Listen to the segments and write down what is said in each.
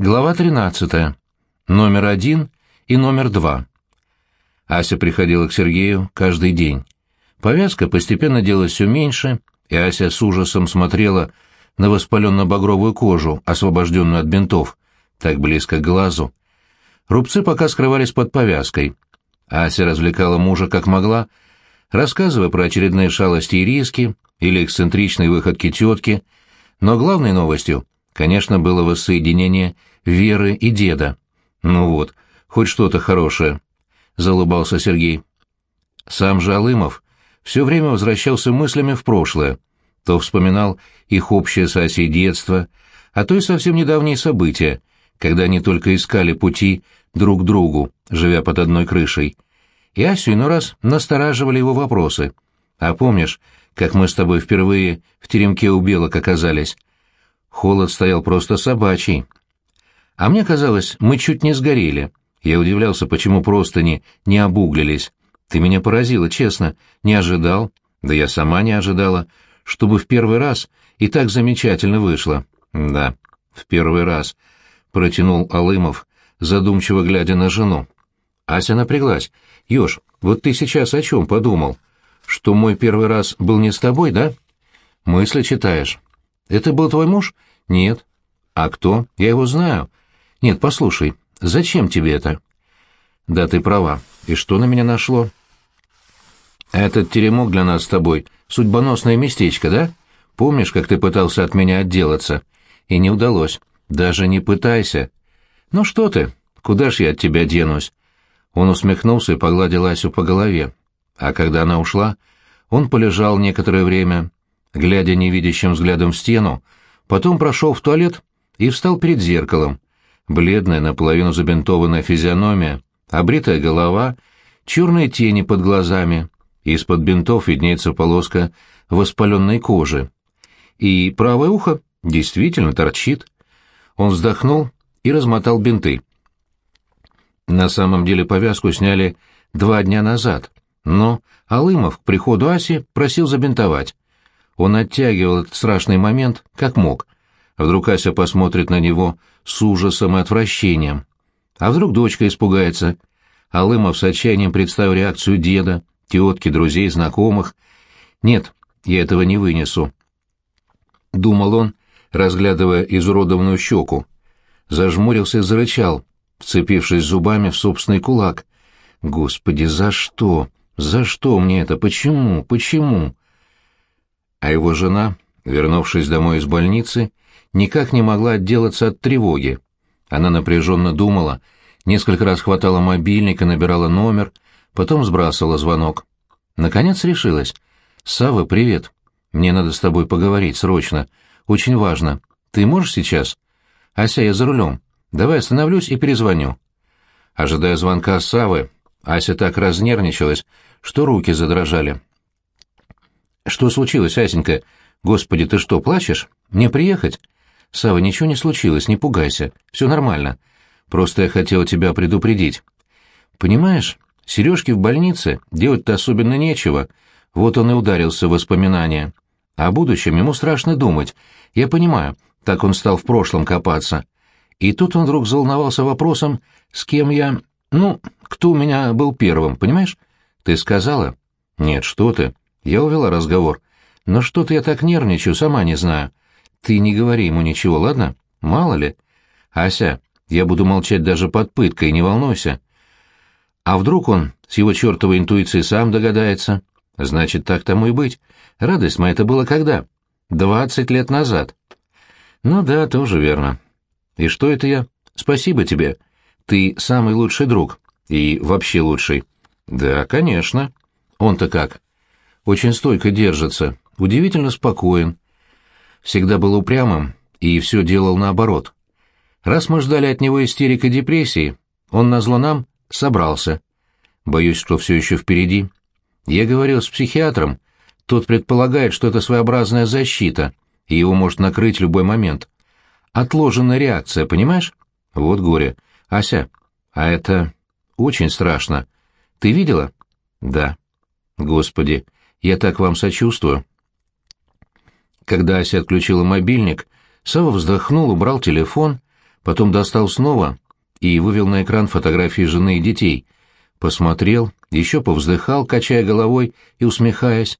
Глава 13. Номер один и номер два. Ася приходила к Сергею каждый день. Повязка постепенно делалась все меньше, и Ася с ужасом смотрела на воспаленно-багровую кожу, освобожденную от бинтов, так близко к глазу. Рубцы пока скрывались под повязкой. Ася развлекала мужа как могла, рассказывая про очередные шалости и риски или эксцентричные выходки тетки, но главной новостью — конечно, было воссоединение Веры и деда. Ну вот, хоть что-то хорошее, — залыбался Сергей. Сам же Алымов все время возвращался мыслями в прошлое, то вспоминал их общее детство, а то и совсем недавние события, когда они только искали пути друг к другу, живя под одной крышей. И Асю иной раз настораживали его вопросы. «А помнишь, как мы с тобой впервые в теремке у белок оказались? Холод стоял просто собачий. А мне казалось, мы чуть не сгорели. Я удивлялся, почему простыни не обуглились. Ты меня поразила, честно. Не ожидал. Да я сама не ожидала, чтобы в первый раз и так замечательно вышло. Да, в первый раз, — протянул Алымов, задумчиво глядя на жену. Ася напряглась. «Ёж, вот ты сейчас о чем подумал? Что мой первый раз был не с тобой, да? Мысли читаешь. Это был твой муж? Нет. А кто? Я его знаю. Нет, послушай, зачем тебе это? Да ты права. И что на меня нашло? Этот теремок для нас с тобой судьбоносное местечко, да? Помнишь, как ты пытался от меня отделаться? И не удалось. Даже не пытайся. Ну что ты? Куда ж я от тебя денусь? Он усмехнулся и погладил Асю по голове. А когда она ушла, он полежал некоторое время, глядя невидящим взглядом в стену, потом прошел в туалет и встал перед зеркалом. Бледная, наполовину забинтованная физиономия, обритая голова, черные тени под глазами, из-под бинтов виднеется полоска воспаленной кожи. И правое ухо действительно торчит. Он вздохнул и размотал бинты. На самом деле повязку сняли два дня назад, но Алымов к приходу Аси просил забинтовать. Он оттягивал этот страшный момент, как мог. Вдруг Ася посмотрит на него с ужасом и отвращением. А вдруг дочка испугается? Алымов с отчаянием представил реакцию деда, тетки, друзей, знакомых. «Нет, я этого не вынесу», — думал он, разглядывая изуродованную щеку. Зажмурился и зарычал, вцепившись зубами в собственный кулак. «Господи, за что? За что мне это? Почему? Почему?» а его жена, вернувшись домой из больницы, никак не могла отделаться от тревоги. Она напряженно думала, несколько раз хватала мобильник и набирала номер, потом сбрасывала звонок. Наконец решилась. «Савва, привет. Мне надо с тобой поговорить срочно. Очень важно. Ты можешь сейчас?» «Ася, я за рулем. Давай остановлюсь и перезвоню». Ожидая звонка Савы, Ася так разнервничалась, что руки задрожали. «Что случилось, Асенька? Господи, ты что, плачешь? Мне приехать?» «Сава, ничего не случилось, не пугайся. Все нормально. Просто я хотел тебя предупредить. Понимаешь, Сережке в больнице делать-то особенно нечего. Вот он и ударился в воспоминания. О будущем ему страшно думать. Я понимаю, так он стал в прошлом копаться. И тут он вдруг заволновался вопросом, с кем я... Ну, кто у меня был первым, понимаешь? Ты сказала? Нет, что ты. Я увела разговор. Но что-то я так нервничаю, сама не знаю. Ты не говори ему ничего, ладно? Мало ли. Ася, я буду молчать даже под пыткой, не волнуйся. А вдруг он с его чертовой интуицией сам догадается? Значит, так тому и быть. Радость моя это было когда? Двадцать лет назад. Ну да, тоже верно. И что это я? Спасибо тебе. Ты самый лучший друг. И вообще лучший. Да, конечно. Он-то как? очень стойко держится, удивительно спокоен. Всегда был упрямым и все делал наоборот. Раз мы ждали от него истерик и депрессии, он назло нам собрался. Боюсь, что все еще впереди. Я говорил с психиатром, тот предполагает, что это своеобразная защита, и его может накрыть любой момент. Отложенная реакция, понимаешь? Вот горе. Ася, а это очень страшно. Ты видела? Да. Господи, я так вам сочувствую». Когда Ася отключила мобильник, Сава вздохнул, убрал телефон, потом достал снова и вывел на экран фотографии жены и детей. Посмотрел, еще повздыхал, качая головой и усмехаясь.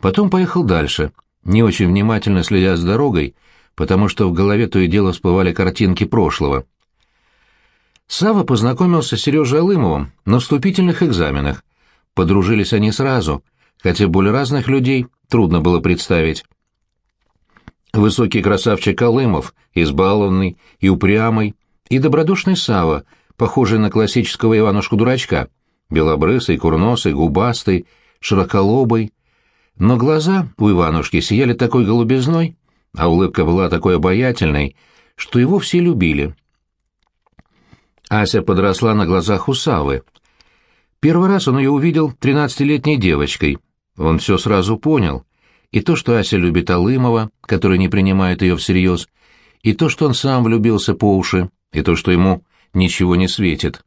Потом поехал дальше, не очень внимательно следя с дорогой, потому что в голове то и дело всплывали картинки прошлого. Сава познакомился с Сережей Алымовым на вступительных экзаменах. Подружились они сразу, хотя более разных людей трудно было представить. Высокий красавчик Алымов, избалованный и упрямый, и добродушный Сава, похожий на классического Иванушку-дурачка, белобрысый, курносый, губастый, широколобый. Но глаза у Иванушки сияли такой голубизной, а улыбка была такой обаятельной, что его все любили. Ася подросла на глазах у Савы. Первый раз он ее увидел тринадцатилетней девочкой. Он все сразу понял. И то, что Ася любит Алымова, который не принимает ее всерьез, и то, что он сам влюбился по уши, и то, что ему ничего не светит.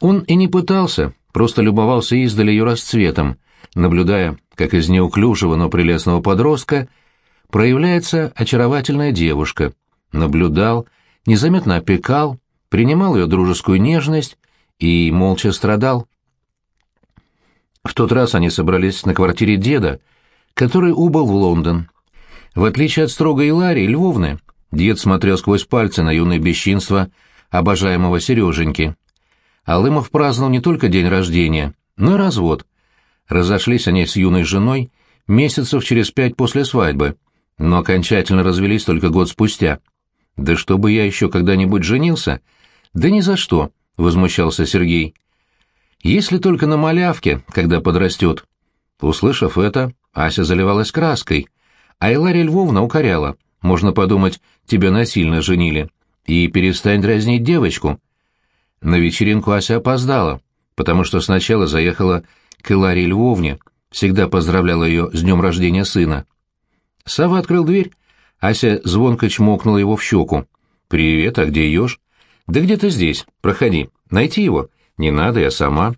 Он и не пытался, просто любовался издали ее расцветом, наблюдая, как из неуклюжего, но прелестного подростка проявляется очаровательная девушка. Наблюдал, незаметно опекал, принимал ее дружескую нежность и молча страдал. В тот раз они собрались на квартире деда, который убыл в Лондон. В отличие от строгой Ларри Львовны, дед смотрел сквозь пальцы на юное бесчинство обожаемого Сереженьки. Алымов праздновал не только день рождения, но и развод. Разошлись они с юной женой месяцев через пять после свадьбы, но окончательно развелись только год спустя. «Да чтобы я еще когда-нибудь женился?» «Да ни за что», — возмущался Сергей. «Если только на малявке, когда подрастет». Услышав это, Ася заливалась краской, а Илария Львовна укоряла. Можно подумать, тебя насильно женили. И перестань дразнить девочку. На вечеринку Ася опоздала, потому что сначала заехала к Иларии Львовне, всегда поздравляла ее с днем рождения сына. Сава открыл дверь, Ася звонко чмокнула его в щеку. «Привет, а где еж?» «Да где-то здесь. Проходи. Найти его?» «Не надо, я сама».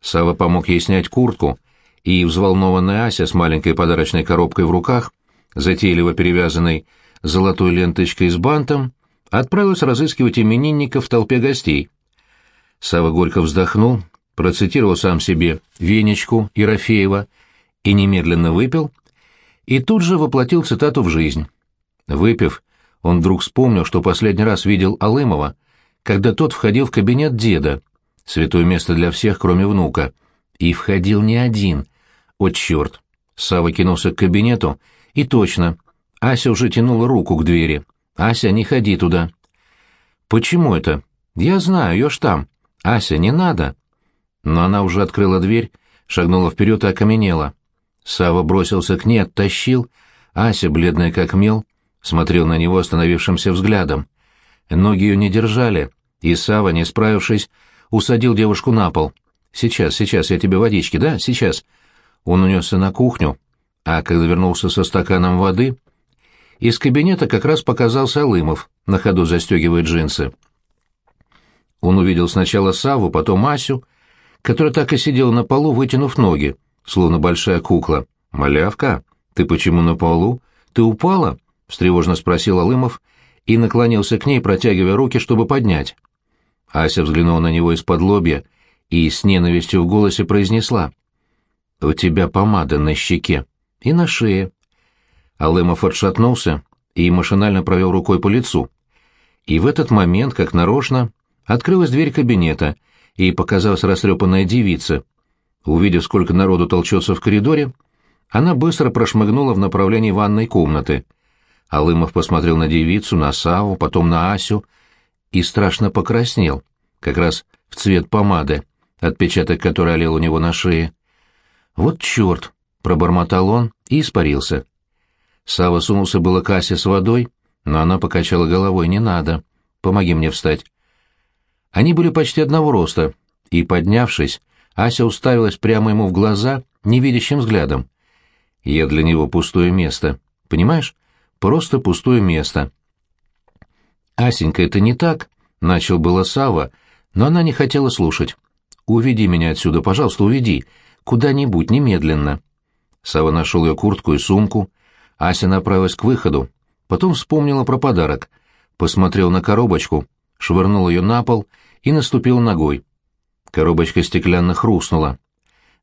Сава помог ей снять куртку, и взволнованная Ася с маленькой подарочной коробкой в руках, затейливо перевязанной золотой ленточкой с бантом, отправилась разыскивать именинника в толпе гостей. Сава горько вздохнул, процитировал сам себе Венечку Ерофеева и немедленно выпил, и тут же воплотил цитату в жизнь. Выпив, он вдруг вспомнил, что последний раз видел Алымова, когда тот входил в кабинет деда, святое место для всех, кроме внука, и входил не один — «О, черт!» Сава кинулся к кабинету, и точно. Ася уже тянула руку к двери. «Ася, не ходи туда». «Почему это?» «Я знаю, еж там». «Ася, не надо». Но она уже открыла дверь, шагнула вперед и окаменела. Сава бросился к ней, оттащил. Ася, бледная как мел, смотрел на него остановившимся взглядом. Ноги ее не держали, и Сава, не справившись, усадил девушку на пол. «Сейчас, сейчас, я тебе водички, да? Сейчас. Он унесся на кухню, а когда вернулся со стаканом воды, из кабинета как раз показался Алымов, на ходу застегивая джинсы. Он увидел сначала Саву, потом Асю, которая так и сидела на полу, вытянув ноги, словно большая кукла. «Малявка, ты почему на полу? Ты упала?» — встревожно спросил Алымов и наклонился к ней, протягивая руки, чтобы поднять. Ася взглянула на него из-под лобья и с ненавистью в голосе произнесла — у тебя помада на щеке и на шее. Алымов отшатнулся и машинально провел рукой по лицу. И в этот момент, как нарочно, открылась дверь кабинета, и показалась растрепанная девица. Увидев, сколько народу толчется в коридоре, она быстро прошмыгнула в направлении ванной комнаты. Алымов посмотрел на девицу, на Саву, потом на Асю и страшно покраснел, как раз в цвет помады, отпечаток которой олел у него на шее. «Вот черт!» — пробормотал он и испарился. Сава сунулся было к Асе с водой, но она покачала головой. «Не надо. Помоги мне встать». Они были почти одного роста, и, поднявшись, Ася уставилась прямо ему в глаза невидящим взглядом. «Я для него пустое место. Понимаешь? Просто пустое место». «Асенька, это не так», — начал было Сава, но она не хотела слушать. «Уведи меня отсюда, пожалуйста, уведи. Куда-нибудь, немедленно. Сава нашел ее куртку и сумку. Ася направилась к выходу. Потом вспомнила про подарок. посмотрел на коробочку, швырнул ее на пол и наступил ногой. Коробочка стеклянно хрустнула.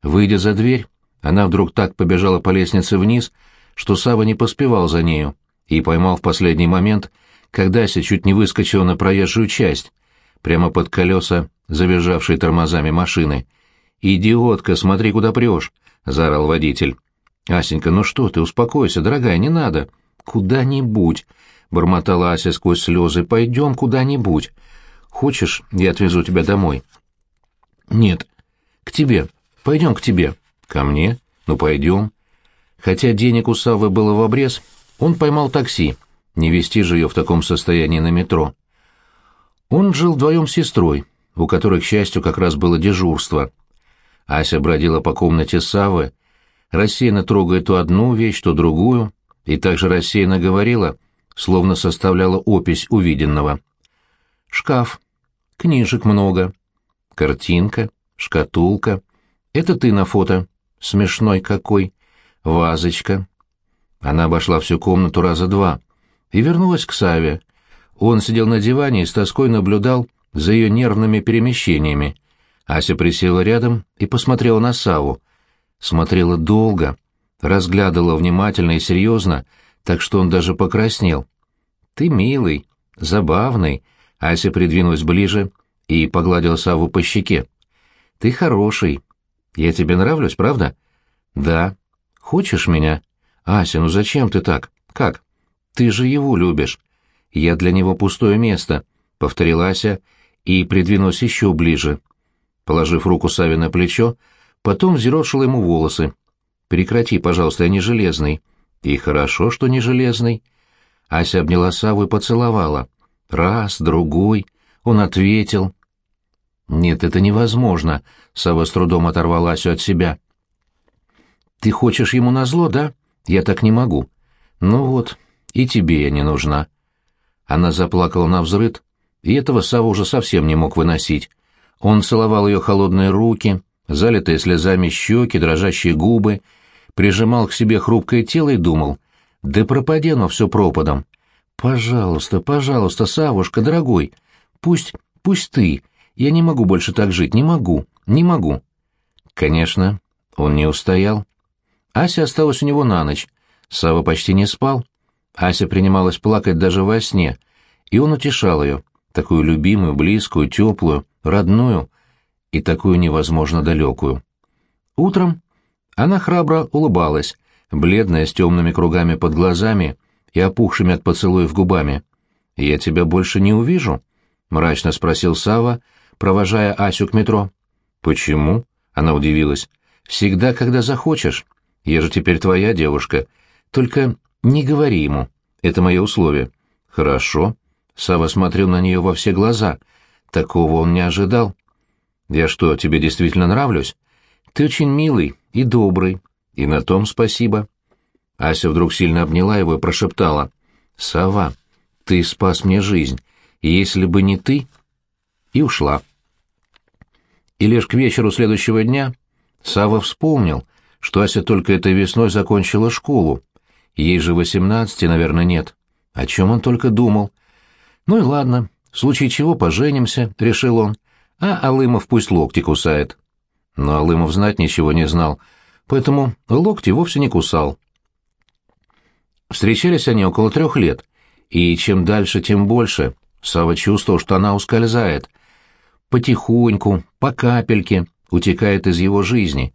Выйдя за дверь, она вдруг так побежала по лестнице вниз, что Сава не поспевал за нею и поймал в последний момент, когда Ася чуть не выскочила на проезжую часть, прямо под колеса, завизжавшей тормозами машины. «Идиотка, смотри, куда прешь!» — заорал водитель. «Асенька, ну что ты, успокойся, дорогая, не надо!» «Куда-нибудь!» — бормотала Ася сквозь слезы. «Пойдем куда-нибудь. Хочешь, я отвезу тебя домой?» «Нет, к тебе. Пойдем к тебе». «Ко мне? Ну, пойдем». Хотя денег у Саввы было в обрез, он поймал такси. Не вести же ее в таком состоянии на метро. Он жил вдвоем с сестрой, у которой, к счастью, как раз было дежурство. Ася бродила по комнате Саввы, рассеянно трогая то одну вещь, то другую, и также рассеянно говорила, словно составляла опись увиденного. Шкаф. Книжек много. Картинка. Шкатулка. Это ты на фото. Смешной какой. Вазочка. Она обошла всю комнату раза два и вернулась к Саве. Он сидел на диване и с тоской наблюдал за ее нервными перемещениями. Ася присела рядом и посмотрела на Саву. Смотрела долго, разглядывала внимательно и серьезно, так что он даже покраснел. «Ты милый, забавный», — Ася придвинулась ближе и погладила Саву по щеке. «Ты хороший. Я тебе нравлюсь, правда?» «Да. Хочешь меня?» «Ася, ну зачем ты так? Как? Ты же его любишь. Я для него пустое место», — повторила Ася и придвинулась еще ближе. Положив руку Саве на плечо, потом взъерошила ему волосы. Прекрати, пожалуйста, я не железный. И хорошо, что не железный. Ася обняла Саву и поцеловала. Раз, другой. Он ответил. Нет, это невозможно. Сава с трудом оторвала Асю от себя. Ты хочешь ему назло, да? Я так не могу. Ну вот, и тебе я не нужна. Она заплакала на взрыд, и этого Сава уже совсем не мог выносить. Он целовал ее холодные руки, залитые слезами щеки, дрожащие губы, прижимал к себе хрупкое тело и думал, да пропади оно все пропадом. Пожалуйста, пожалуйста, Савушка, дорогой, пусть, пусть ты, я не могу больше так жить, не могу, не могу. Конечно, он не устоял. Ася осталась у него на ночь, Сава почти не спал. Ася принималась плакать даже во сне, и он утешал ее, такую любимую, близкую, теплую, родную и такую невозможно далекую. Утром она храбро улыбалась, бледная, с темными кругами под глазами и опухшими от поцелуев губами. «Я тебя больше не увижу?» — мрачно спросил Сава, провожая Асю к метро. «Почему?» — она удивилась. «Всегда, когда захочешь. Я же теперь твоя девушка. Только не говори ему. Это мое условие». «Хорошо». Сава смотрел на нее во все глаза. Такого он не ожидал. «Я что, тебе действительно нравлюсь?» «Ты очень милый и добрый, и на том спасибо». Ася вдруг сильно обняла его и прошептала. «Сова, ты спас мне жизнь, если бы не ты...» И ушла. И лишь к вечеру следующего дня Сава вспомнил, что Ася только этой весной закончила школу. Ей же восемнадцати, наверное, нет. О чем он только думал. Ну и ладно, в случае чего поженимся, — решил он, — а Алымов пусть локти кусает. Но Алымов знать ничего не знал, поэтому локти вовсе не кусал. Встречались они около трех лет, и чем дальше, тем больше Сава чувствовал, что она ускользает. Потихоньку, по капельке, утекает из его жизни.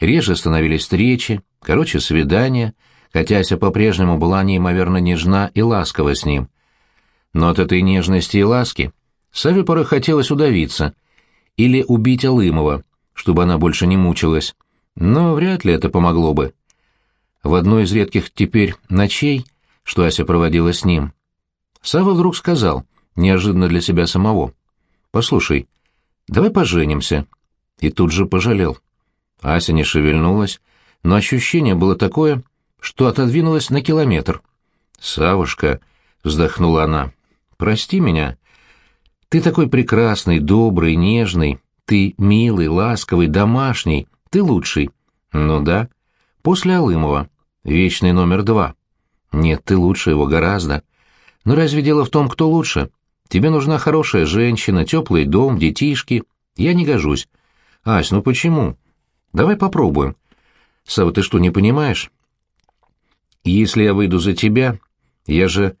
Реже становились встречи, короче, свидания, хотя Ася по-прежнему была неимоверно нежна и ласкова с ним. Но от этой нежности и ласки Саве порой хотелось удавиться или убить Алымова, чтобы она больше не мучилась, но вряд ли это помогло бы. В одной из редких теперь ночей, что Ася проводила с ним, Сава вдруг сказал, неожиданно для себя самого, «Послушай, давай поженимся». И тут же пожалел. Ася не шевельнулась, но ощущение было такое, что отодвинулась на километр. «Савушка», — вздохнула она, — «прости меня. Ты такой прекрасный, добрый, нежный, ты милый, ласковый, домашний, ты лучший. Ну да. После Алымова. Вечный номер два. Нет, ты лучше его гораздо. Но разве дело в том, кто лучше? Тебе нужна хорошая женщина, теплый дом, детишки. Я не гожусь. Ась, ну почему? Давай попробуем. Сава, ты что, не понимаешь? Если я выйду за тебя, я же...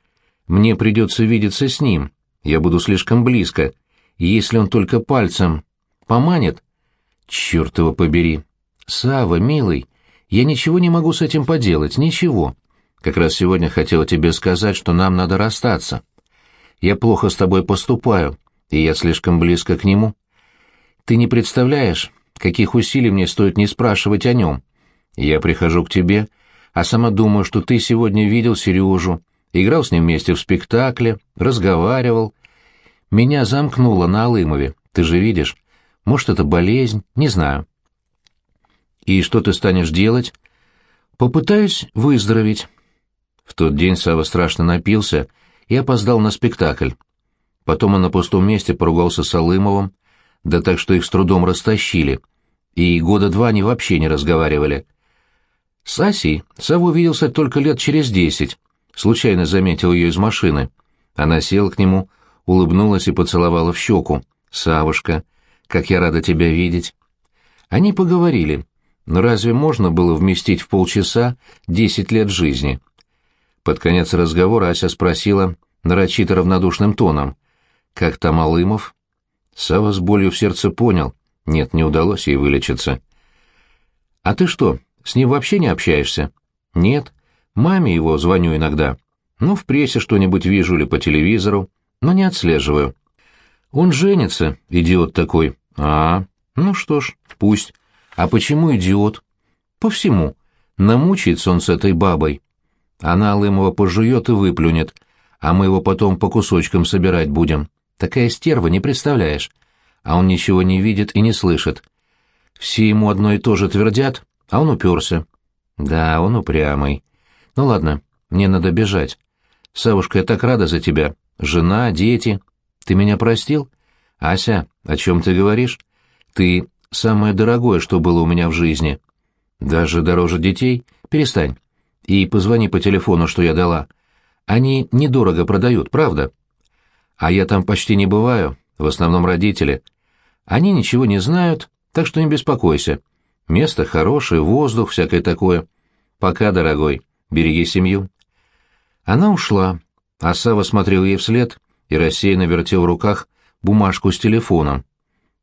Мне придется видеться с ним. Я буду слишком близко. Если он только пальцем поманит... Черт его побери. Сава, милый, я ничего не могу с этим поделать, ничего. Как раз сегодня хотела тебе сказать, что нам надо расстаться. Я плохо с тобой поступаю, и я слишком близко к нему. Ты не представляешь, каких усилий мне стоит не спрашивать о нем. Я прихожу к тебе, а сама думаю, что ты сегодня видел Сережу, играл с ним вместе в спектакле, разговаривал. Меня замкнуло на Алымове, ты же видишь. Может, это болезнь, не знаю. И что ты станешь делать? Попытаюсь выздороветь. В тот день Сава страшно напился и опоздал на спектакль. Потом он на пустом месте поругался с Алымовым, да так, что их с трудом растащили, и года два они вообще не разговаривали. С Асей Саву виделся только лет через десять, случайно заметил ее из машины. Она села к нему, улыбнулась и поцеловала в щеку. «Савушка, как я рада тебя видеть!» Они поговорили, но разве можно было вместить в полчаса десять лет жизни? Под конец разговора Ася спросила нарочито равнодушным тоном. «Как там Алымов?» Сава с болью в сердце понял. Нет, не удалось ей вылечиться. «А ты что, с ним вообще не общаешься?» «Нет. Маме его звоню иногда. Ну, в прессе что-нибудь вижу или по телевизору, но не отслеживаю». «Он женится, идиот такой». «А, ну что ж, пусть. А почему идиот?» «По всему. Намучается он с этой бабой. Она Алымова пожует и выплюнет, а мы его потом по кусочкам собирать будем. Такая стерва, не представляешь. А он ничего не видит и не слышит. Все ему одно и то же твердят, а он уперся. Да, он упрямый. Ну ладно, мне надо бежать. Савушка, я так рада за тебя. Жена, дети. Ты меня простил? Ася, о чем ты говоришь? Ты самое дорогое, что было у меня в жизни. Даже дороже детей? Перестань и позвони по телефону, что я дала. Они недорого продают, правда? А я там почти не бываю, в основном родители. Они ничего не знают, так что не беспокойся. Место хорошее, воздух, всякое такое. Пока, дорогой, береги семью. Она ушла, а Сава смотрел ей вслед и рассеянно вертел в руках бумажку с телефоном.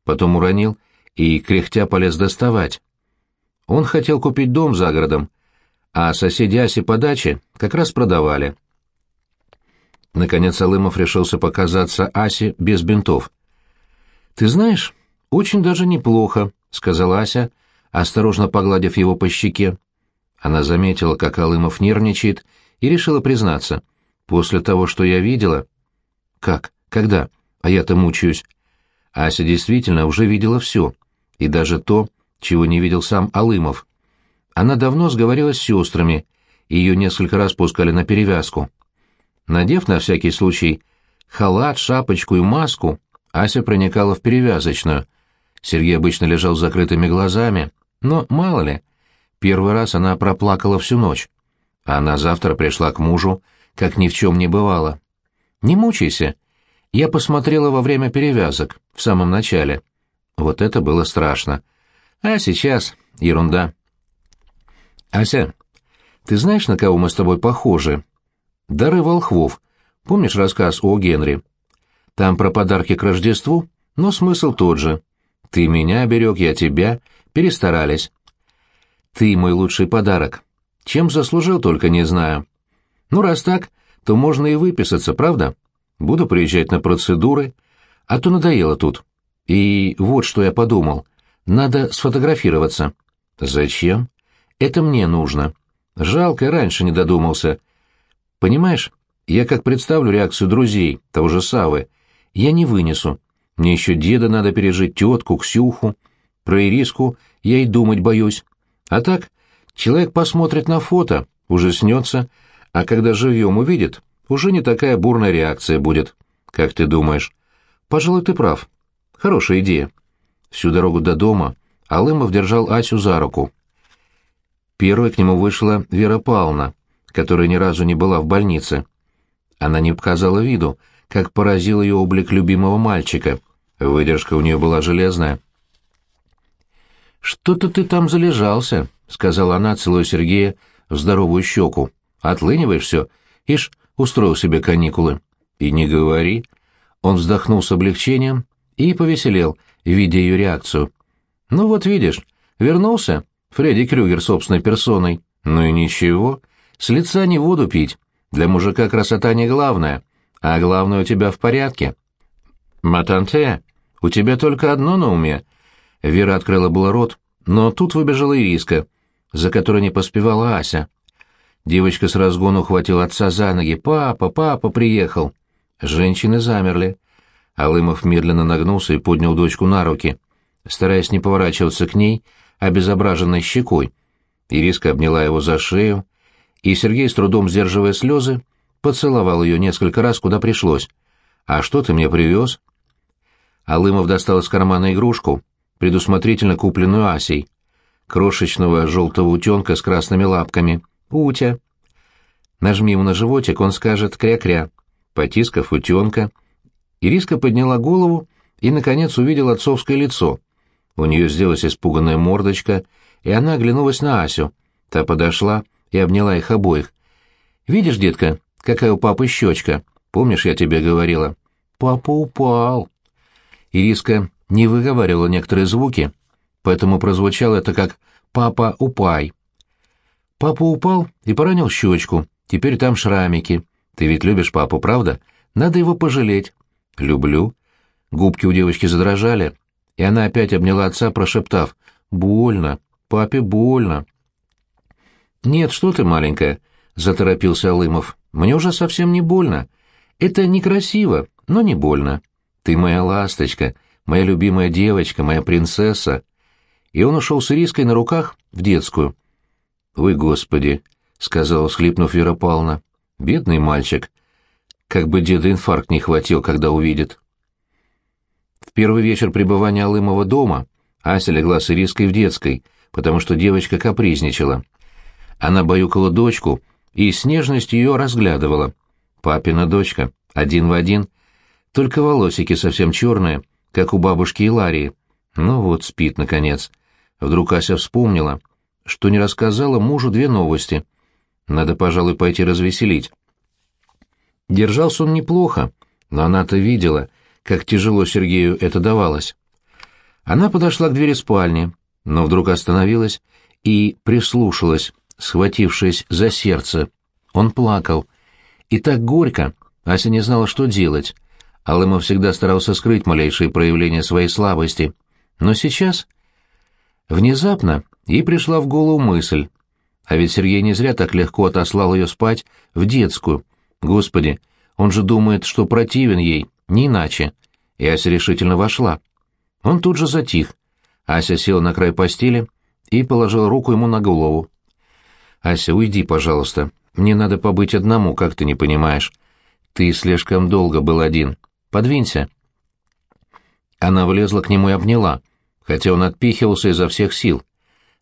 Потом уронил и, кряхтя, полез доставать. Он хотел купить дом за городом, а соседи Аси по даче как раз продавали. Наконец Алымов решился показаться Асе без бинтов. «Ты знаешь, очень даже неплохо», — сказала Ася, осторожно погладив его по щеке. Она заметила, как Алымов нервничает, и решила признаться. «После того, что я видела...» «Как? Когда? А я-то мучаюсь». Ася действительно уже видела все, и даже то, чего не видел сам Алымов. Она давно сговорилась с сестрами, ее несколько раз пускали на перевязку. Надев на всякий случай халат, шапочку и маску, Ася проникала в перевязочную. Сергей обычно лежал с закрытыми глазами, но мало ли. Первый раз она проплакала всю ночь. А на завтра пришла к мужу, как ни в чем не бывало. «Не мучайся. Я посмотрела во время перевязок, в самом начале. Вот это было страшно. А сейчас ерунда». «Ася, ты знаешь, на кого мы с тобой похожи?» «Дары волхвов. Помнишь рассказ о Генри? Там про подарки к Рождеству, но смысл тот же. Ты меня берег, я тебя. Перестарались. Ты мой лучший подарок. Чем заслужил, только не знаю. Ну, раз так, то можно и выписаться, правда? Буду приезжать на процедуры, а то надоело тут. И вот что я подумал. Надо сфотографироваться. Зачем? Это мне нужно. Жалко, раньше не додумался. Понимаешь, я как представлю реакцию друзей, того же Савы, я не вынесу. Мне еще деда надо пережить, тетку, Ксюху. Про Ириску я и думать боюсь. А так, человек посмотрит на фото, уже снется, а когда живьем увидит, уже не такая бурная реакция будет. Как ты думаешь? Пожалуй, ты прав. Хорошая идея. Всю дорогу до дома Алымов держал Асю за руку. Первой к нему вышла Вера Павловна, которая ни разу не была в больнице. Она не показала виду, как поразил ее облик любимого мальчика. Выдержка у нее была железная. «Что-то ты там залежался», — сказала она, целуя Сергея в здоровую щеку. «Отлыниваешь все? Ишь, устроил себе каникулы». «И не говори». Он вздохнул с облегчением и повеселел, видя ее реакцию. «Ну вот видишь, вернулся Фредди Крюгер собственной персоной. Ну и ничего, с лица не воду пить. Для мужика красота не главное, а главное у тебя в порядке». «Матанте, у тебя только одно на уме». Вера открыла было рот, но тут выбежала Ириска, за которой не поспевала Ася. Девочка с разгону ухватила отца за ноги. «Папа, папа приехал!» Женщины замерли. Алымов медленно нагнулся и поднял дочку на руки, стараясь не поворачиваться к ней, обезображенной щекой. Ириска обняла его за шею, и Сергей, с трудом сдерживая слезы, поцеловал ее несколько раз, куда пришлось. «А что ты мне привез?» Алымов достал из кармана игрушку, предусмотрительно купленную Асей, крошечного желтого утенка с красными лапками. «Утя». Нажми ему на животик, он скажет «кря-кря». Потискав утенка, Ириска подняла голову и, наконец, увидела отцовское лицо. У нее сделалась испуганная мордочка, и она оглянулась на Асю. Та подошла и обняла их обоих. «Видишь, детка, какая у папы щечка? Помнишь, я тебе говорила?» «Папа упал». Ириска не выговаривала некоторые звуки, поэтому прозвучало это как «папа упай». Папа упал и поранил щечку, теперь там шрамики. Ты ведь любишь папу, правда? Надо его пожалеть. Люблю. Губки у девочки задрожали, и она опять обняла отца, прошептав «Больно, папе больно». «Нет, что ты, маленькая», — заторопился Алымов, — «мне уже совсем не больно. Это некрасиво, но не больно. Ты моя ласточка, моя любимая девочка, моя принцесса». И он ушел с Ириской на руках в детскую. «Вы, Господи!» — сказала, схлипнув Вера Павловна. «Бедный мальчик. Как бы деда инфаркт не хватил, когда увидит». В первый вечер пребывания Алымова дома Ася легла с Ириской в детской, потому что девочка капризничала. Она баюкала дочку и с нежностью ее разглядывала. Папина дочка, один в один, только волосики совсем черные, как у бабушки Иларии. Ну вот, спит, наконец. Вдруг Ася вспомнила, что не рассказала мужу две новости. Надо, пожалуй, пойти развеселить. Держался он неплохо, но она-то видела, как тяжело Сергею это давалось. Она подошла к двери спальни, но вдруг остановилась и прислушалась, схватившись за сердце. Он плакал. И так горько, Ася не знала, что делать. Алымов всегда старался скрыть малейшие проявления своей слабости. Но сейчас... Внезапно ей пришла в голову мысль. А ведь Сергей не зря так легко отослал ее спать в детскую. Господи, он же думает, что противен ей, не иначе. И Ася решительно вошла. Он тут же затих. Ася села на край постели и положила руку ему на голову. «Ася, уйди, пожалуйста. Мне надо побыть одному, как ты не понимаешь. Ты слишком долго был один. Подвинься». Она влезла к нему и обняла, хотя он отпихивался изо всех сил.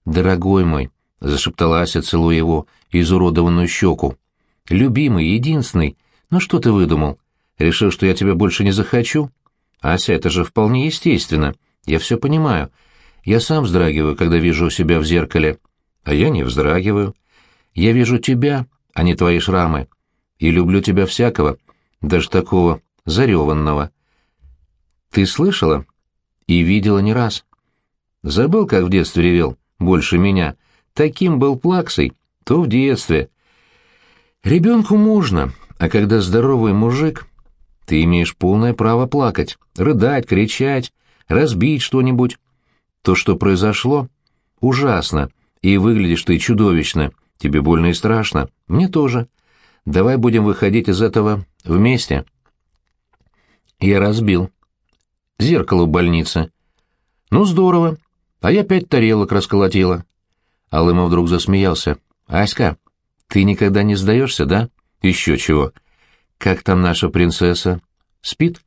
«Дорогой мой», — зашептала Ася, целуя его изуродованную щеку. «Любимый, единственный. Ну что ты выдумал? Решил, что я тебя больше не захочу? Ася, это же вполне естественно. Я все понимаю. Я сам вздрагиваю, когда вижу себя в зеркале. А я не вздрагиваю. Я вижу тебя, а не твои шрамы. И люблю тебя всякого, даже такого зареванного. Ты слышала? И видела не раз. Забыл, как в детстве ревел? Больше меня. Таким был плаксой. То в детстве. Ребенку можно, а когда здоровый мужик, ты имеешь полное право плакать, рыдать, кричать, разбить что-нибудь. То, что произошло, ужасно, и выглядишь ты чудовищно, тебе больно и страшно, мне тоже. Давай будем выходить из этого вместе. Я разбил. Зеркало в больнице. Ну, здорово. А я пять тарелок расколотила. Алыма вдруг засмеялся. Аська, ты никогда не сдаешься, да? Еще чего. Как там наша принцесса? Спит?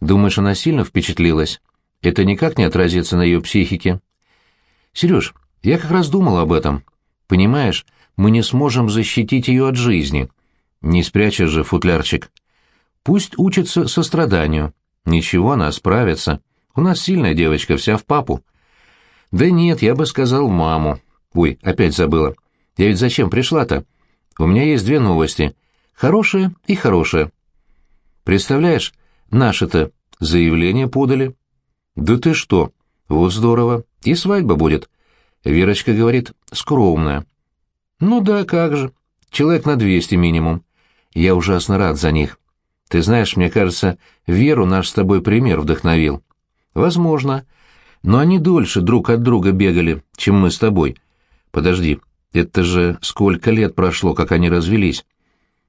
Думаешь, она сильно впечатлилась? Это никак не отразится на ее психике. Сереж, я как раз думал об этом. Понимаешь, мы не сможем защитить ее от жизни. Не спрячешь же, футлярчик. Пусть учится состраданию. Ничего, она справится. У нас сильная девочка, вся в папу. Да нет, я бы сказал маму. Ой, опять забыла. Я ведь зачем пришла-то? У меня есть две новости. Хорошая и хорошая. Представляешь, наши-то заявление подали. Да ты что? Вот здорово. И свадьба будет. Верочка говорит, скромная. Ну да, как же. Человек на двести минимум. Я ужасно рад за них. Ты знаешь, мне кажется, Веру наш с тобой пример вдохновил. Возможно. Но они дольше друг от друга бегали, чем мы с тобой. Подожди, это же сколько лет прошло, как они развелись?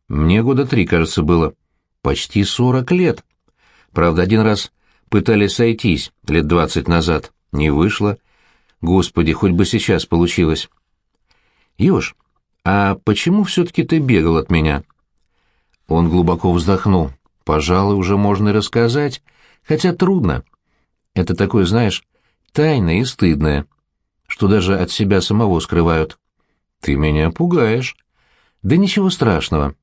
Мне года три, кажется, было. Почти сорок лет. Правда, один раз пытались сойтись лет двадцать назад. Не вышло. Господи, хоть бы сейчас получилось. Ёж, а почему все-таки ты бегал от меня? Он глубоко вздохнул. Пожалуй, уже можно рассказать, хотя трудно. Это такое, знаешь, тайное и стыдное, что даже от себя самого скрывают. Ты меня пугаешь. Да ничего страшного.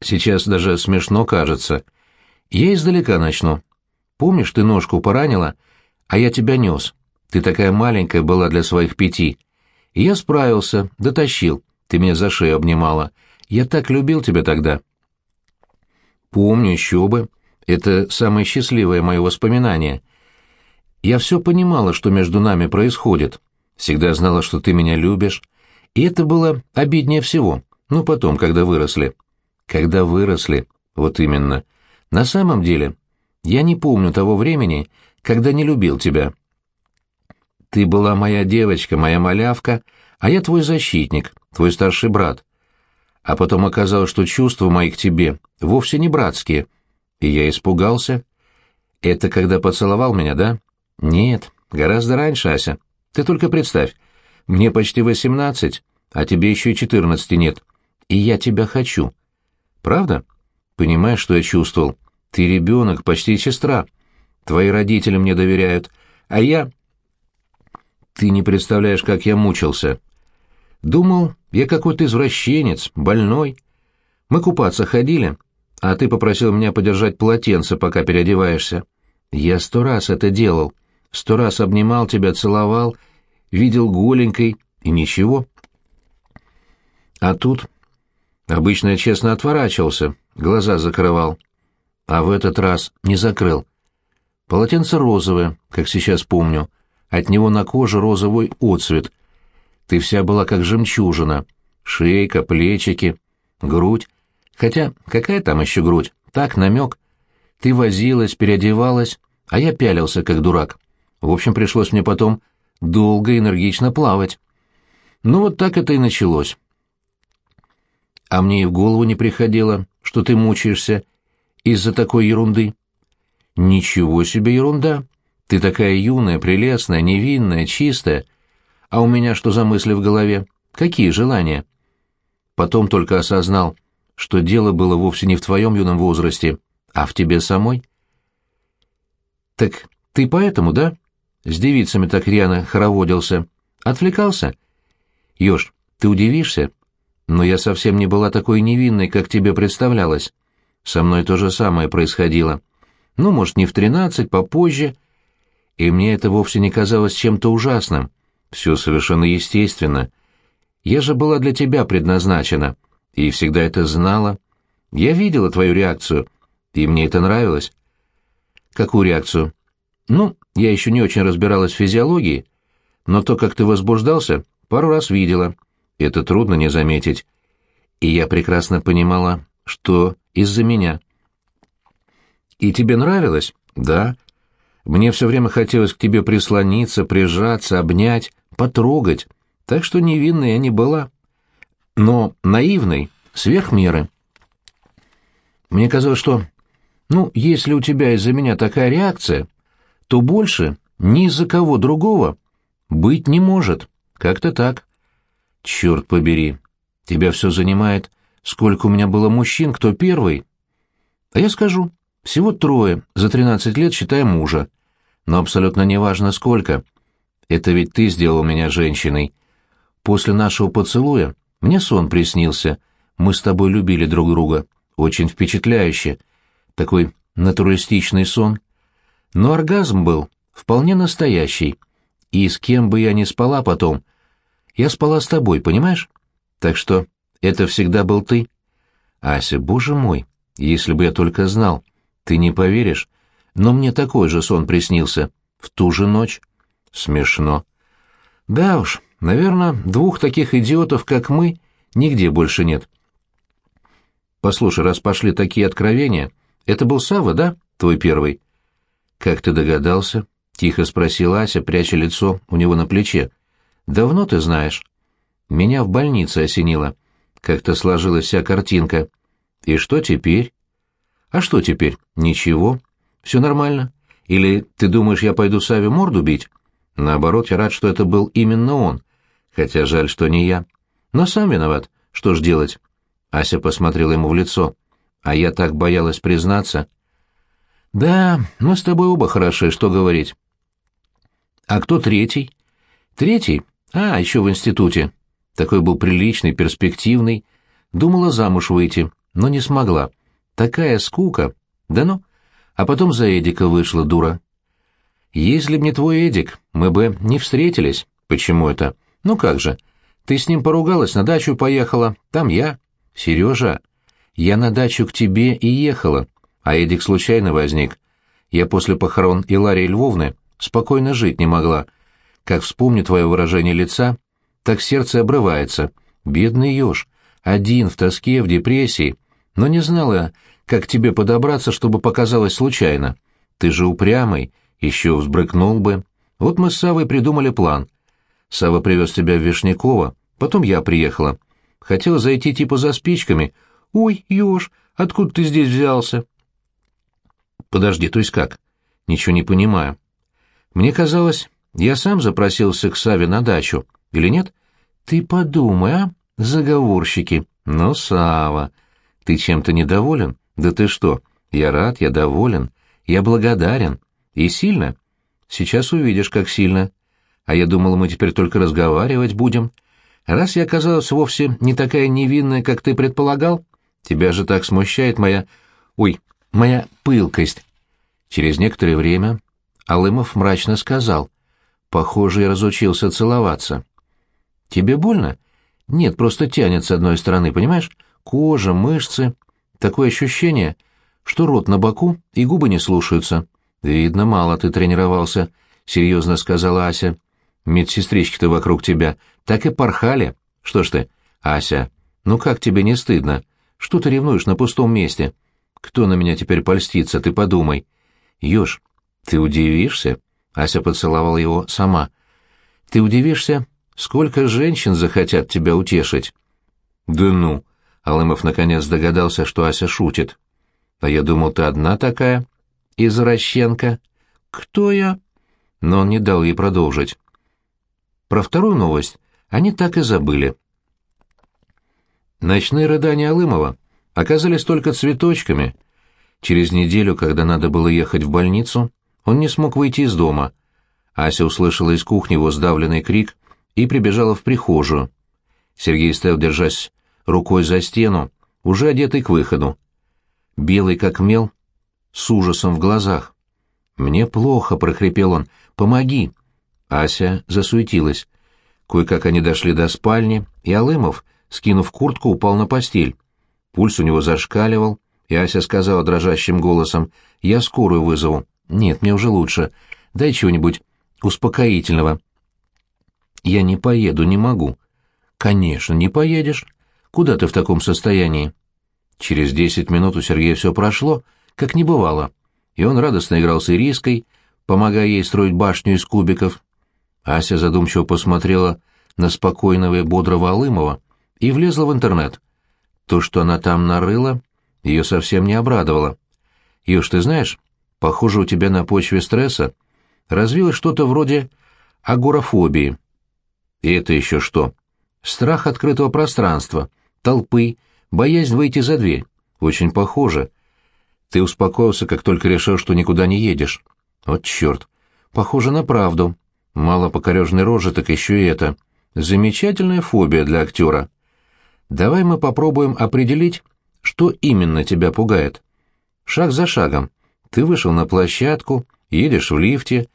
Сейчас даже смешно кажется. Я издалека начну. Помнишь, ты ножку поранила, а я тебя нес. Ты такая маленькая была для своих пяти. Я справился, дотащил. Ты меня за шею обнимала. Я так любил тебя тогда. Помню, еще бы. Это самое счастливое мое воспоминание. Я все понимала, что между нами происходит. Всегда знала, что ты меня любишь. И это было обиднее всего. Ну, потом, когда выросли. Когда выросли, вот именно. На самом деле, я не помню того времени, когда не любил тебя. Ты была моя девочка, моя малявка, а я твой защитник, твой старший брат. А потом оказалось, что чувства мои к тебе вовсе не братские. И я испугался. Это когда поцеловал меня, да? Нет, гораздо раньше, Ася. Ты только представь, мне почти восемнадцать, а тебе еще и четырнадцати нет. И я тебя хочу. Правда? Понимаешь, что я чувствовал? Ты ребенок, почти сестра. Твои родители мне доверяют, а я... Ты не представляешь, как я мучился. Думал, я какой-то извращенец, больной. Мы купаться ходили, а ты попросил меня подержать полотенце, пока переодеваешься. Я сто раз это делал, сто раз обнимал тебя, целовал, видел голенькой, и ничего. А тут... Обычно я честно отворачивался, глаза закрывал. А в этот раз не закрыл. Полотенце розовое, как сейчас помню, — от него на коже розовый отцвет. Ты вся была как жемчужина. Шейка, плечики, грудь. Хотя какая там еще грудь? Так, намек. Ты возилась, переодевалась, а я пялился, как дурак. В общем, пришлось мне потом долго и энергично плавать. Ну вот так это и началось. А мне и в голову не приходило, что ты мучаешься из-за такой ерунды. Ничего себе ерунда. Ты такая юная, прелестная, невинная, чистая. А у меня что за мысли в голове? Какие желания? Потом только осознал, что дело было вовсе не в твоем юном возрасте, а в тебе самой. Так ты поэтому, да? С девицами так рьяно хороводился. Отвлекался? Ёж, ты удивишься, но я совсем не была такой невинной, как тебе представлялось. Со мной то же самое происходило. Ну, может, не в тринадцать, попозже, и мне это вовсе не казалось чем-то ужасным. Все совершенно естественно. Я же была для тебя предназначена, и всегда это знала. Я видела твою реакцию, и мне это нравилось. Какую реакцию? Ну, я еще не очень разбиралась в физиологии, но то, как ты возбуждался, пару раз видела. Это трудно не заметить. И я прекрасно понимала, что из-за меня. И тебе нравилось? Да. Мне все время хотелось к тебе прислониться, прижаться, обнять, потрогать, так что невинной я не была. Но наивной, сверх меры. Мне казалось, что, ну, если у тебя из-за меня такая реакция, то больше ни из-за кого другого быть не может. Как-то так. Черт побери, тебя все занимает, сколько у меня было мужчин, кто первый. А я скажу, всего трое, за тринадцать лет, считая мужа. Но абсолютно неважно сколько. Это ведь ты сделал меня женщиной. После нашего поцелуя мне сон приснился. мы с тобой любили друг друга. Очень впечатляюще. Такой натуралистичный сон. Но оргазм был вполне настоящий. И с кем бы я ни спала потом, я спала с тобой, понимаешь? Так что это всегда был ты. Ася, боже мой, если бы я только знал. Ты не поверишь, но мне такой же сон приснился. В ту же ночь. Смешно. Да уж, наверное, двух таких идиотов, как мы, нигде больше нет. Послушай, раз пошли такие откровения, это был Сава, да, твой первый? Как ты догадался? Тихо спросила Ася, пряча лицо у него на плече. Давно ты знаешь? Меня в больнице осенило. Как-то сложилась вся картинка. И что теперь? А что теперь? Ничего. Все нормально. Или ты думаешь, я пойду Саве морду бить? Наоборот, я рад, что это был именно он. Хотя жаль, что не я. Но сам виноват. Что ж делать? Ася посмотрела ему в лицо. А я так боялась признаться. Да, мы с тобой оба хороши, что говорить. А кто третий? Третий? А, еще в институте. Такой был приличный, перспективный. Думала замуж выйти, но не смогла. Такая скука. Да ну. А потом за Эдика вышла дура. Если б не твой Эдик, мы бы не встретились. Почему это? Ну как же. Ты с ним поругалась, на дачу поехала. Там я. Сережа, я на дачу к тебе и ехала, а Эдик случайно возник. Я после похорон Иларии Львовны спокойно жить не могла. Как вспомню твое выражение лица, так сердце обрывается. Бедный еж, один, в тоске, в депрессии. Но не знала, как тебе подобраться, чтобы показалось случайно. Ты же упрямый, еще взбрыкнул бы. Вот мы с Савой придумали план. Сава привез тебя в Вишняково, потом я приехала. Хотела зайти типа за спичками. Ой, еж, откуда ты здесь взялся? Подожди, то есть как? Ничего не понимаю. Мне казалось, я сам запросился к Саве на дачу, или нет? Ты подумай, а, заговорщики. Ну, Сава, ты чем-то недоволен? Да ты что? Я рад, я доволен, я благодарен. И сильно? Сейчас увидишь, как сильно. А я думала, мы теперь только разговаривать будем. Раз я оказалась вовсе не такая невинная, как ты предполагал, тебя же так смущает моя... Ой, моя пылкость. Через некоторое время Алымов мрачно сказал. Похоже, я разучился целоваться. Тебе больно? Нет, просто тянет с одной стороны, понимаешь? Кожа, мышцы. Такое ощущение, что рот на боку и губы не слушаются. Видно, мало ты тренировался, — серьезно сказала Ася. Медсестрички-то вокруг тебя так и порхали. Что ж ты, Ася, ну как тебе не стыдно? Что ты ревнуешь на пустом месте? Кто на меня теперь польстится, ты подумай. Ёж, ты удивишься? Ася поцеловала его сама. Ты удивишься, сколько женщин захотят тебя утешить? Да ну! Алымов наконец догадался, что Ася шутит. А я думал, ты одна такая, извращенка. Кто я? Но он не дал ей продолжить. Про вторую новость они так и забыли. Ночные рыдания Алымова оказались только цветочками. Через неделю, когда надо было ехать в больницу, он не смог выйти из дома. Ася услышала из кухни его сдавленный крик и прибежала в прихожую. Сергей стоял, держась рукой за стену, уже одетый к выходу. Белый как мел, с ужасом в глазах. «Мне плохо», — прохрипел он, — «помоги». Ася засуетилась. Кое-как они дошли до спальни, и Алымов, скинув куртку, упал на постель. Пульс у него зашкаливал, и Ася сказала дрожащим голосом, «Я скорую вызову». «Нет, мне уже лучше. Дай чего-нибудь успокоительного». «Я не поеду, не могу». «Конечно, не поедешь. Куда ты в таком состоянии?» Через десять минут у Сергея все прошло, как не бывало, и он радостно играл с Ириской, помогая ей строить башню из кубиков. Ася задумчиво посмотрела на спокойного и бодрого Алымова и влезла в интернет. То, что она там нарыла, ее совсем не обрадовало. Юж, ты знаешь, похоже, у тебя на почве стресса развилось что-то вроде агорафобии. И это еще что? Страх открытого пространства, толпы, боязнь выйти за дверь. Очень похоже. Ты успокоился, как только решил, что никуда не едешь. Вот черт. Похоже на правду. Мало покорежной рожи, так еще и это. Замечательная фобия для актера. Давай мы попробуем определить, что именно тебя пугает. Шаг за шагом. Ты вышел на площадку, едешь в лифте,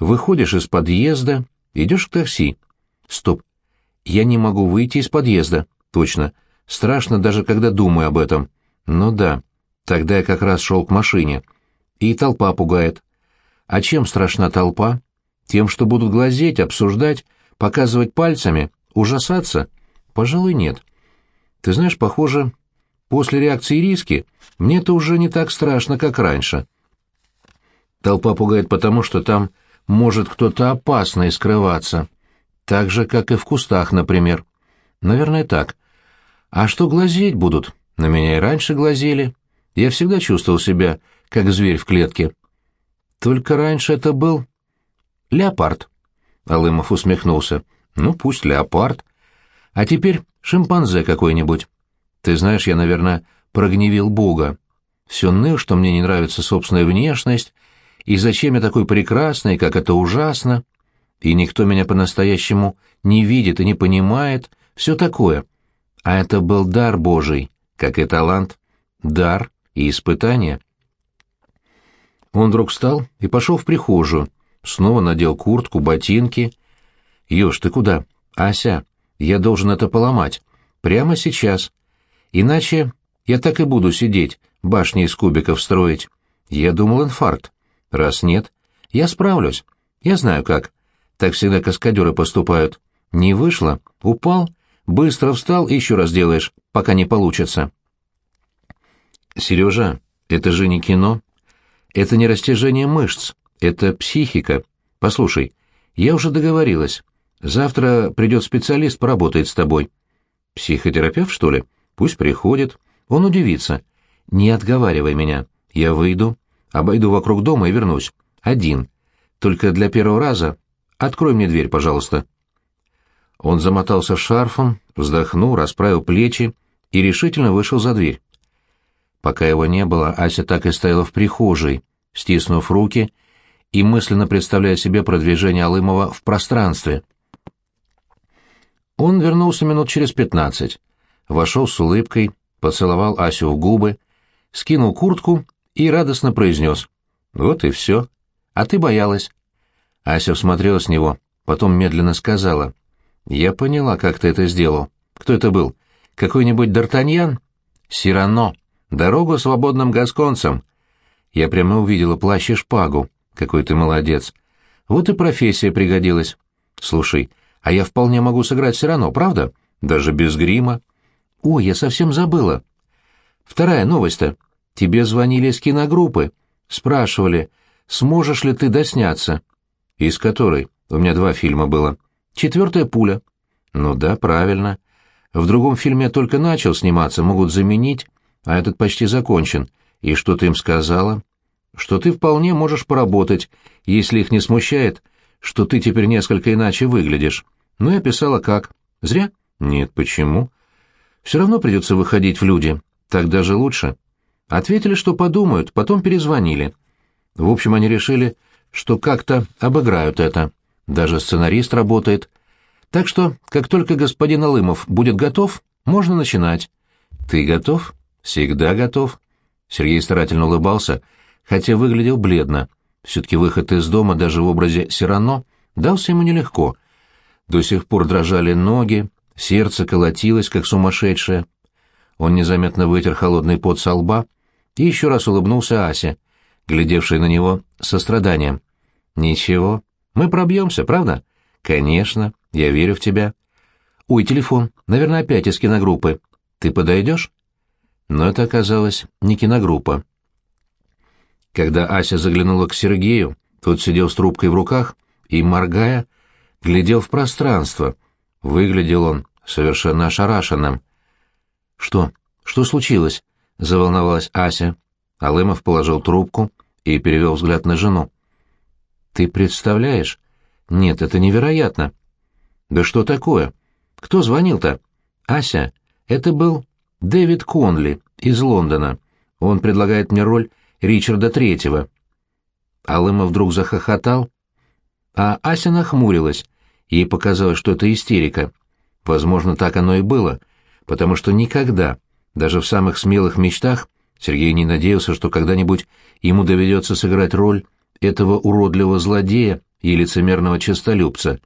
выходишь из подъезда, идешь к такси. Стоп. Я не могу выйти из подъезда. Точно. Страшно даже, когда думаю об этом. Ну да. Тогда я как раз шел к машине. И толпа пугает. А чем страшна толпа? Тем, что будут глазеть, обсуждать, показывать пальцами, ужасаться? Пожалуй, нет. Ты знаешь, похоже, после реакции риски мне это уже не так страшно, как раньше. Толпа пугает потому, что там может кто-то опасный скрываться. Так же, как и в кустах, например. Наверное, так. А что глазеть будут? На меня и раньше глазели. Я всегда чувствовал себя, как зверь в клетке. Только раньше это был леопард. Алымов усмехнулся. Ну, пусть леопард. А теперь шимпанзе какой-нибудь. Ты знаешь, я, наверное, прогневил Бога. Все ныл, что мне не нравится собственная внешность, и зачем я такой прекрасный, как это ужасно, и никто меня по-настоящему не видит и не понимает, все такое. А это был дар Божий, как и талант, дар и испытание. Он вдруг встал и пошел в прихожую, снова надел куртку, ботинки. «Ёж, ты куда?» «Ася, я должен это поломать. Прямо сейчас. Иначе я так и буду сидеть, башни из кубиков строить. Я думал инфаркт. Раз нет, я справлюсь. Я знаю как. Так всегда каскадеры поступают. Не вышло, упал, быстро встал и еще раз делаешь, пока не получится. Сережа, это же не кино. Это не растяжение мышц, это психика. Послушай, я уже договорилась. Завтра придет специалист, поработает с тобой. Психотерапевт, что ли? Пусть приходит. Он удивится. Не отговаривай меня. Я выйду, Обойду вокруг дома и вернусь. Один. Только для первого раза открой мне дверь, пожалуйста». Он замотался шарфом, вздохнул, расправил плечи и решительно вышел за дверь. Пока его не было, Ася так и стояла в прихожей, стиснув руки и мысленно представляя себе продвижение Алымова в пространстве. Он вернулся минут через пятнадцать, вошел с улыбкой, поцеловал Асю в губы, скинул куртку и радостно произнес. «Вот и все. А ты боялась». Ася всмотрела с него, потом медленно сказала. «Я поняла, как ты это сделал. Кто это был? Какой-нибудь Д'Артаньян?» «Сирано. Дорогу свободным гасконцам». Я прямо увидела плащ и шпагу. Какой ты молодец. Вот и профессия пригодилась. Слушай, а я вполне могу сыграть Сирано, правда? Даже без грима. Ой, я совсем забыла. Вторая новость-то. Тебе звонили из киногруппы, спрашивали, сможешь ли ты досняться. Из которой? У меня два фильма было. Четвертая пуля. Ну да, правильно. В другом фильме я только начал сниматься, могут заменить, а этот почти закончен. И что ты им сказала? Что ты вполне можешь поработать, если их не смущает, что ты теперь несколько иначе выглядишь. Ну, я писала как. Зря? Нет, почему? Все равно придется выходить в люди. Так даже лучше. Ответили, что подумают, потом перезвонили. В общем, они решили, что как-то обыграют это. Даже сценарист работает. Так что, как только господин Алымов будет готов, можно начинать. Ты готов? Всегда готов. Сергей старательно улыбался, хотя выглядел бледно. Все-таки выход из дома даже в образе Сирано дался ему нелегко. До сих пор дрожали ноги, сердце колотилось, как сумасшедшее. Он незаметно вытер холодный пот со лба, и еще раз улыбнулся Ася, глядевший на него со страданием. «Ничего, мы пробьемся, правда?» «Конечно, я верю в тебя». «Ой, телефон, наверное, опять из киногруппы. Ты подойдешь?» Но это оказалось не киногруппа. Когда Ася заглянула к Сергею, тот сидел с трубкой в руках и, моргая, глядел в пространство. Выглядел он совершенно ошарашенным. «Что? Что случилось?» — заволновалась Ася. Алымов положил трубку и перевел взгляд на жену. «Ты представляешь? Нет, это невероятно». «Да что такое? Кто звонил-то?» «Ася, это был Дэвид Конли из Лондона. Он предлагает мне роль Ричарда Третьего». Алымов вдруг захохотал, а Ася нахмурилась. Ей показалось, что это истерика. Возможно, так оно и было — потому что никогда, даже в самых смелых мечтах, Сергей не надеялся, что когда-нибудь ему доведется сыграть роль этого уродливого злодея и лицемерного честолюбца,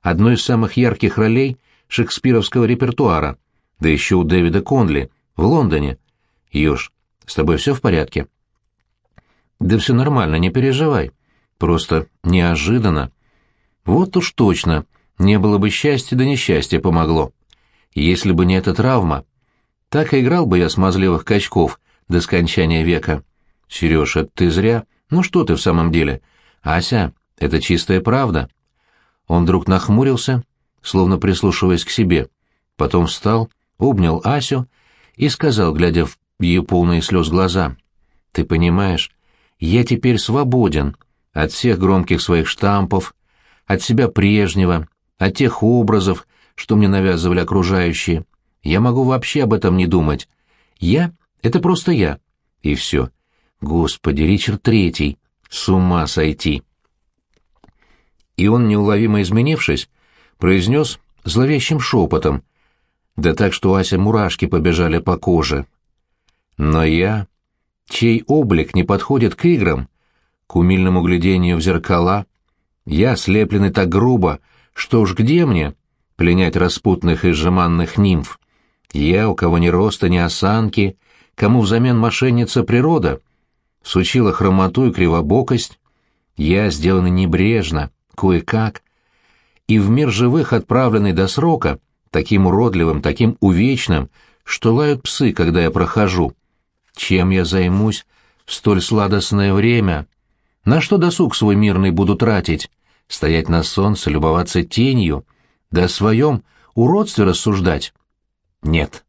одной из самых ярких ролей шекспировского репертуара, да еще у Дэвида Конли, в Лондоне. Ёж, с тобой все в порядке? Да все нормально, не переживай. Просто неожиданно. Вот уж точно, не было бы счастья, да несчастье помогло. Если бы не эта травма, так и играл бы я смазливых качков до скончания века. Сереж, это ты зря. Ну что ты в самом деле? Ася, это чистая правда. Он вдруг нахмурился, словно прислушиваясь к себе. Потом встал, обнял Асю и сказал, глядя в ее полные слез глаза. «Ты понимаешь, я теперь свободен от всех громких своих штампов, от себя прежнего, от тех образов, что мне навязывали окружающие. Я могу вообще об этом не думать. Я — это просто я. И все. Господи, Ричард Третий, с ума сойти. И он, неуловимо изменившись, произнес зловещим шепотом, да так, что Ася мурашки побежали по коже. Но я, чей облик не подходит к играм, к умильному глядению в зеркала, я, слепленный так грубо, что уж где мне пленять распутных и сжиманных нимф? Я, у кого ни роста, ни осанки, кому взамен мошенница природа, сучила хромоту и кривобокость, я, сделанный небрежно, кое-как, и в мир живых отправленный до срока, таким уродливым, таким увечным, что лают псы, когда я прохожу. Чем я займусь в столь сладостное время? На что досуг свой мирный буду тратить? Стоять на солнце, любоваться тенью, да о своем уродстве рассуждать? Нет.